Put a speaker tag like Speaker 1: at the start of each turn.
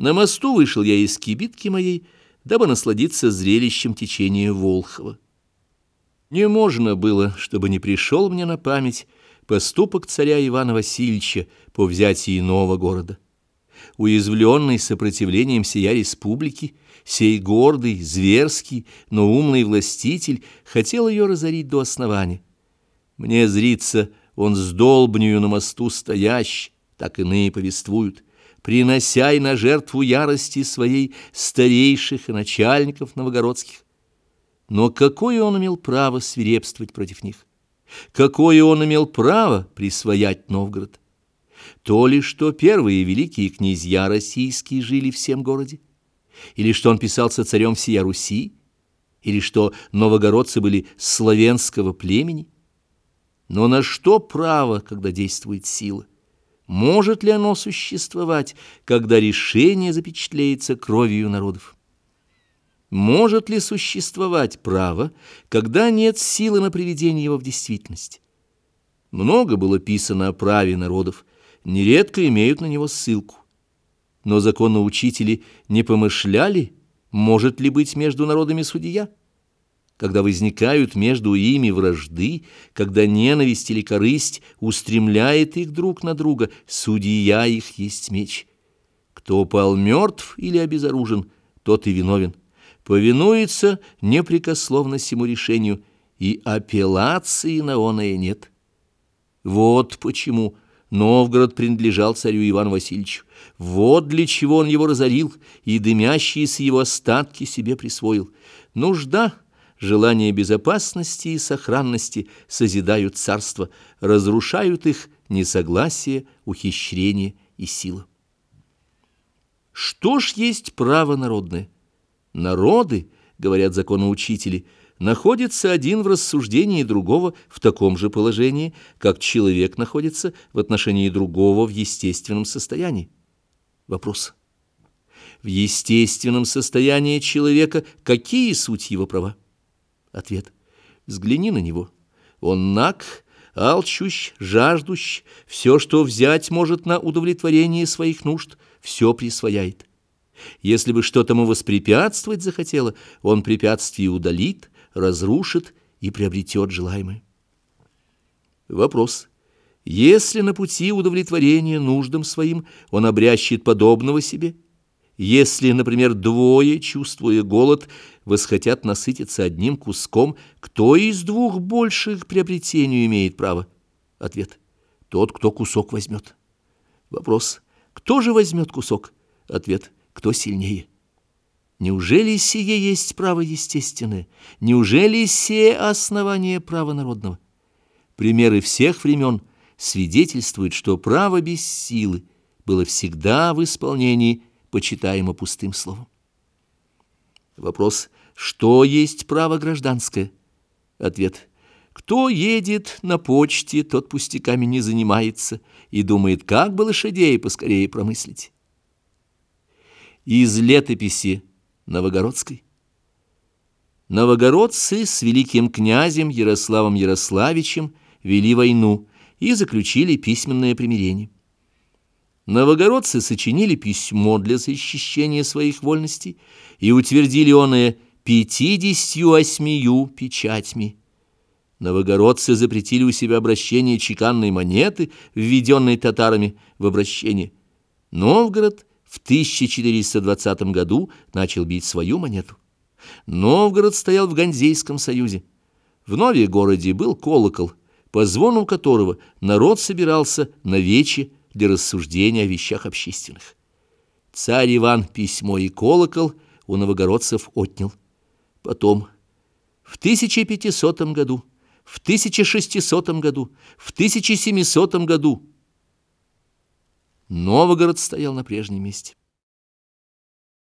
Speaker 1: На мосту вышел я из кибитки моей, дабы насладиться зрелищем течения Волхова. Не можно было, чтобы не пришел мне на память поступок царя Ивана Васильевича по взятии нового города. Уязвленный сопротивлением сия республики, сей гордый, зверский, но умный властитель хотел ее разорить до основания. Мне зрится, он с долбнею на мосту стоящий, так иные повествуют, принося и на жертву ярости своей старейших и начальников новогородских. Но какое он имел право свирепствовать против них? Какое он имел право присвоять Новгород? То ли, что первые великие князья российские жили в всем городе? Или что он писался царем всея Руси? Или что новогородцы были славянского племени? Но на что право, когда действует сила? Может ли оно существовать, когда решение запечатлеется кровью народов? Может ли существовать право, когда нет силы на приведение его в действительность? Много было писано о праве народов, нередко имеют на него ссылку. Но законоучители не помышляли, может ли быть между народами судья? Когда возникают между ими вражды, когда ненависть или корысть устремляет их друг на друга, судья их есть меч. Кто пал мертв или обезоружен, тот и виновен. Повинуется непрекословно сему решению, и апеллации на оное нет. Вот почему Новгород принадлежал царю Ивану Васильевичу. Вот для чего он его разорил и дымящиеся его остатки себе присвоил. Нужда — желание безопасности и сохранности созидают царство, разрушают их несогласие, ухищрение и сила. Что ж есть право народное? Народы, говорят законоучители, находятся один в рассуждении другого в таком же положении, как человек находится в отношении другого в естественном состоянии. Вопрос. В естественном состоянии человека какие суть его права? Ответ. Взгляни на него. Он наг, алчущ, жаждущ, все, что взять может на удовлетворение своих нужд, все присвояет. Если бы что-то ему воспрепятствовать захотело, он препятствие удалит, разрушит и приобретет желаемое. Вопрос. Если на пути удовлетворения нуждам своим он обрящет подобного себе – если, например, двое, чувствуя голод, восхотят насытиться одним куском, кто из двух больших к приобретению имеет право? Ответ. Тот, кто кусок возьмет. Вопрос. Кто же возьмет кусок? Ответ. Кто сильнее? Неужели сие есть право естественное? Неужели сие основание права народного? Примеры всех времен свидетельствуют, что право без силы было всегда в исполнении почитаемо пустым словом. Вопрос, что есть право гражданское? Ответ, кто едет на почте, тот пустяками не занимается и думает, как бы лошадей поскорее промыслить. Из летописи Новогородской. Новогородцы с великим князем Ярославом Ярославичем вели войну и заключили письменное примирение. Новогородцы сочинили письмо для защищения своих вольностей и утвердили оное пятидесятью осьмию печатьми. Новогородцы запретили у себя обращение чеканной монеты, введенной татарами в обращение. Новгород в 1420 году начал бить свою монету. Новгород стоял в Ганзейском союзе. В Нове городе был колокол, по звону которого народ собирался на вече для рассуждения о вещах общественных. Царь Иван письмо и колокол у новогородцев отнял. Потом, в 1500 году, в 1600 году, в 1700 году Новгород стоял на прежнем месте.